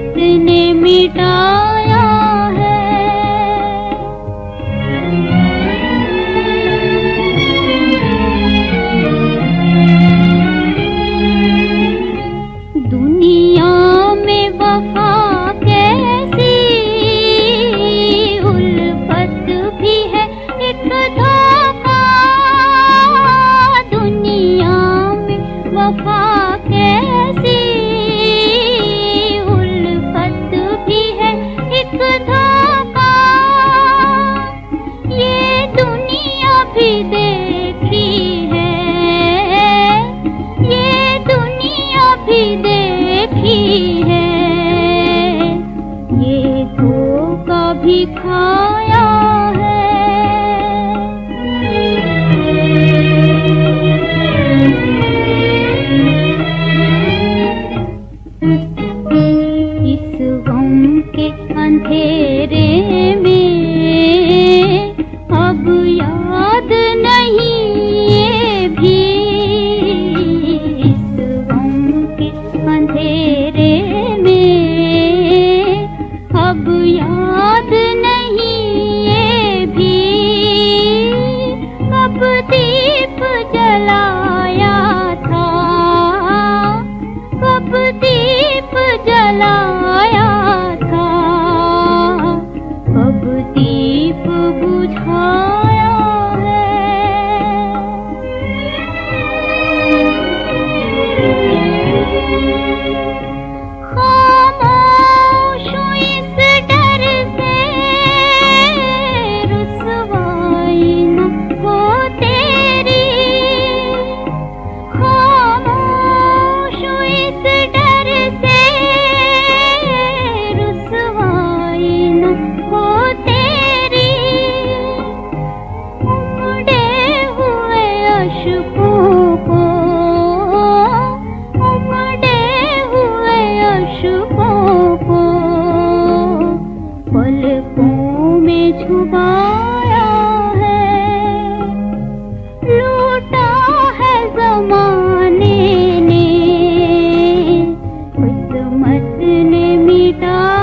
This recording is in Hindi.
किसने मिटाया है? दुनिया में वफा कैसी? भी है दुनिया में वफा अंधेरे में अब याद नहीं ये भी। के अंधेरे में अब याद पलकों में छुपाया है। लूटा है जमाने ने मत ने मीटा